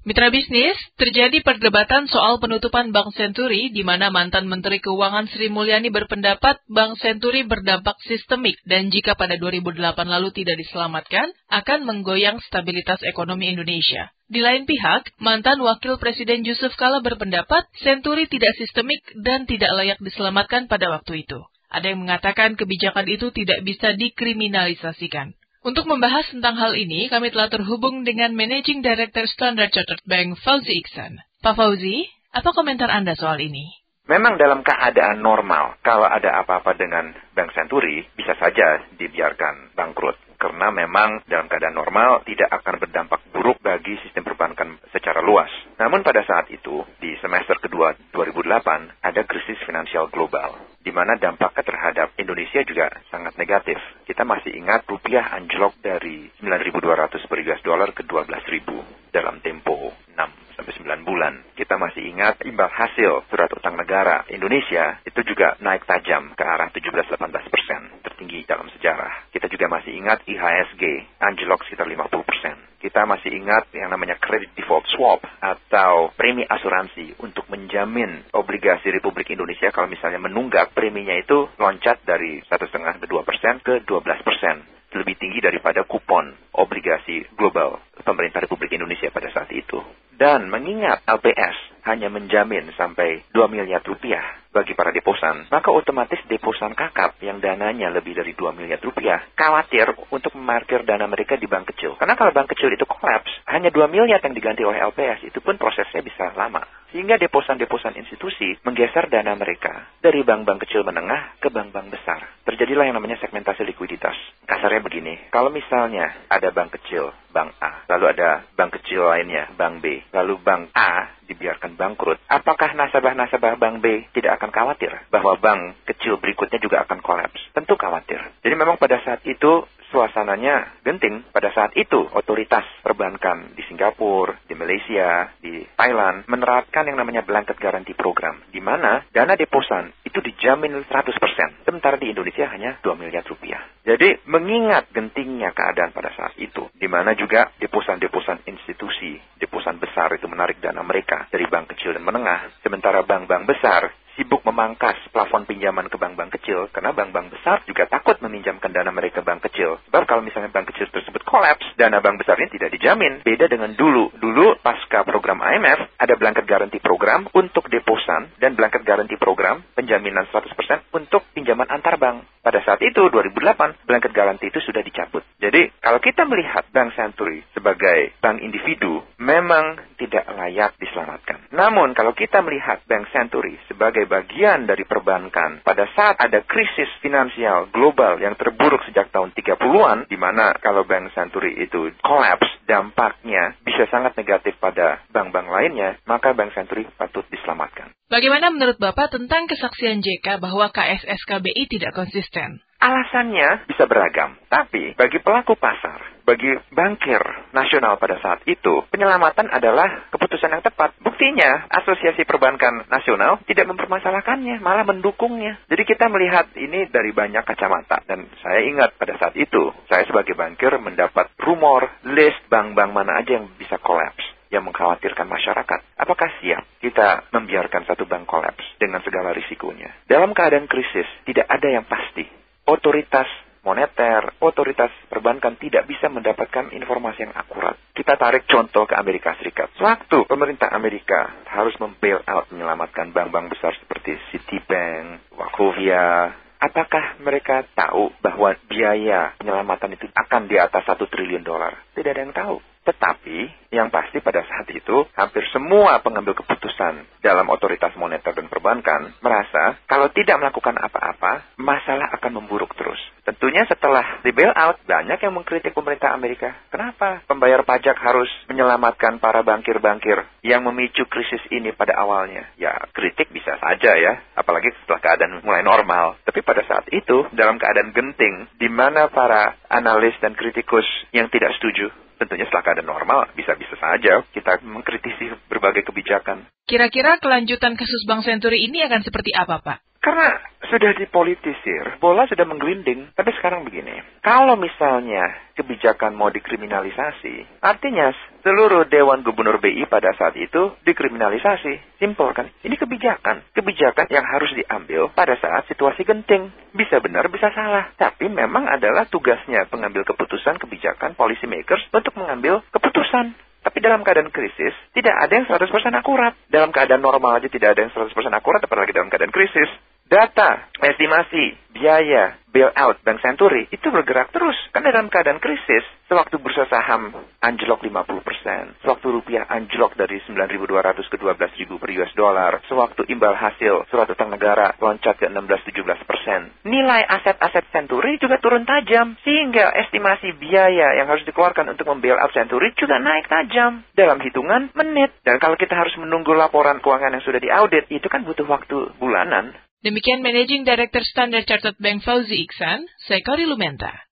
Mitra bisnis, terjadi perdebatan soal penutupan Bank Senturi di mana mantan Menteri Keuangan Sri Mulyani berpendapat Bank Senturi berdampak sistemik dan jika pada 2008 lalu tidak diselamatkan, akan menggoyang stabilitas ekonomi Indonesia. Di lain pihak, mantan Wakil Presiden Yusuf Kala berpendapat Senturi tidak sistemik dan tidak layak diselamatkan pada waktu itu. Ada yang mengatakan kebijakan itu tidak bisa dikriminalisasikan. Untuk membahas tentang hal ini, kami telah terhubung dengan Managing Director Standard Chartered Bank, Fauzi Iksan. Pak Fauzi, apa komentar Anda soal ini? Memang dalam keadaan normal, kalau ada apa-apa dengan Bank Senturi, bisa saja dibiarkan bangkrut. Karena memang dalam keadaan normal tidak akan berdampak buruk bagi sistem perbankan secara luas. Namun pada saat itu, di semester kedua 2008, ada krisis finansial global, di mana dampaknya terhadap Indonesia juga sangat negatif. Kita masih ingat rupiah anjlok dari 9.200 per US dollar ke 12.000 dalam tempo 6 sampai 9 bulan. Kita masih ingat imbal hasil surat utang negara Indonesia itu juga naik tajam ke arah 17-18 persen, tertinggi dalam sejarah. Kita juga masih ingat IHSG anjlok sekitar 50 persen. Kita masih ingat yang namanya credit default swap atau premi asuransi untuk menjamin obligasi Republik Indonesia kalau misalnya menunggak preminya itu loncat dari satu setengah ke dua persen ke 12 persen lebih tinggi daripada kupon obligasi global pemerintah Republik Indonesia pada saat itu. Dan mengingat LPS hanya menjamin sampai 2 miliar rupiah bagi para deposan, maka otomatis deposan kakap yang dananya lebih dari 2 miliar rupiah khawatir untuk memarkir dana mereka di bank kecil. Karena kalau bank kecil itu kolaps, hanya 2 miliar yang diganti oleh LPS, itu pun prosesnya bisa lama. Sehingga deposan-deposan institusi menggeser dana mereka dari bank-bank kecil menengah ke bank-bank besar. Terjadilah yang namanya segmentasi likuiditas. Kasarnya begini, kalau misalnya ada bank kecil, bank A, lalu ada bank kecil lainnya, bank B, lalu bank A dibiarkan bangkrut, apakah nasabah-nasabah bank B tidak akan khawatir bahwa bank kecil berikutnya juga akan kolaps? Tentu khawatir. Jadi memang pada saat itu suasananya genting. Pada saat itu, otoritas perbankan di Singapura, di Malaysia, di Thailand menerapkan yang namanya blanket guarantee program, di mana dana deposan itu dijamin 100%. Sementara di Indonesia hanya 2 miliar rupiah. Jadi mengingat gentingnya keadaan pada saat itu, di mana juga deposan-deposan institusi, deposan besar itu menarik dana mereka dari bank kecil dan menengah, sementara bank-bank besar sibuk memangkas plafon pinjaman ke bank-bank kecil karena bank-bank besar juga takut meminjamkan dana mereka bank kecil. Sebab kalau misalnya bank kecil tersebut kolaps, dana bank besar ini tidak dijamin. Beda dengan dulu. Dulu pasca program IMF ada blanket garanti program untuk deposan dan blanket garanti program penjaminan 100% untuk pinjaman antar bank. Pada saat itu 2008 blanket garanti itu sudah dicabut. Jadi kalau kita melihat Bank Century sebagai bank individu memang tidak layak diselamatkan. Namun kalau kita melihat Bank Century sebagai bagian dari perbankan pada saat ada krisis finansial global yang terburuk sejak tahun 30-an, di mana kalau Bank Century itu collapse, dampaknya bisa sangat negatif pada bank-bank lainnya, maka Bank Century patut diselamatkan. Bagaimana menurut Bapak tentang kesaksian JK bahwa KSSKBI tidak konsisten? Alasannya bisa beragam, tapi bagi pelaku pasar, bagi bankir nasional pada saat itu, penyelamatan adalah keputusan yang tepat. Buktinya, Asosiasi Perbankan Nasional tidak mempermasalahkannya, malah mendukungnya. Jadi kita melihat ini dari banyak kacamata. Dan saya ingat pada saat itu, saya sebagai bankir mendapat rumor, list bank-bank mana aja yang bisa kolaps yang mengkhawatirkan masyarakat. Apakah siap kita membiarkan satu bank kolaps dengan segala risikonya? Dalam keadaan krisis, tidak ada yang pasti otoritas moneter, otoritas perbankan tidak bisa mendapatkan informasi yang akurat. Kita tarik contoh ke Amerika Serikat. Waktu pemerintah Amerika harus membail out menyelamatkan bank-bank besar seperti Citibank, Wachovia, apakah mereka tahu bahwa biaya penyelamatan itu akan di atas satu triliun dolar? Tidak ada yang tahu. Tetapi yang pasti pada saat itu hampir semua pengambil keputusan dalam otoritas moneter dan perbankan merasa kalau tidak melakukan apa-apa, masalah akan memburuk terus. Tentunya setelah di bailout banyak yang mengkritik pemerintah Amerika. Kenapa pembayar pajak harus menyelamatkan para bankir-bankir yang memicu krisis ini pada awalnya? Ya, kritik bisa saja ya, apalagi setelah keadaan mulai normal. Tapi pada saat itu dalam keadaan genting di mana para analis dan kritikus yang tidak setuju tentunya setelah keadaan normal bisa-bisa saja kita mengkritisi berbagai kebijakan. Kira-kira kelanjutan kasus Bank Senturi ini akan seperti apa, Pak? Karena sudah dipolitisir, bola sudah menggelinding. Tapi sekarang begini, kalau misalnya kebijakan mau dikriminalisasi, artinya seluruh Dewan Gubernur BI pada saat itu dikriminalisasi. Simpel kan? Ini kebijakan. Kebijakan yang harus diambil pada saat situasi genting. Bisa benar, bisa salah. Tapi memang adalah tugasnya pengambil keputusan kebijakan policy makers untuk mengambil keputusan. Tapi dalam keadaan krisis, tidak ada yang 100% akurat. Dalam keadaan normal aja tidak ada yang 100% akurat, apalagi dalam keadaan krisis. Data, estimasi, biaya, bailout Bank Century itu bergerak terus. Kan dalam keadaan krisis, sewaktu bursa saham anjlok 50%, sewaktu rupiah anjlok dari 9.200 ke 12.000 per US dollar, sewaktu imbal hasil surat utang negara loncat ke 16-17%, nilai aset-aset Century juga turun tajam, sehingga estimasi biaya yang harus dikeluarkan untuk membailout Century juga naik tajam dalam hitungan menit. Dan kalau kita harus menunggu laporan keuangan yang sudah diaudit, itu kan butuh waktu bulanan. Demikian Managing Director Standard Chartered Bank Fauzi Iksan, saya Kori Lumenta.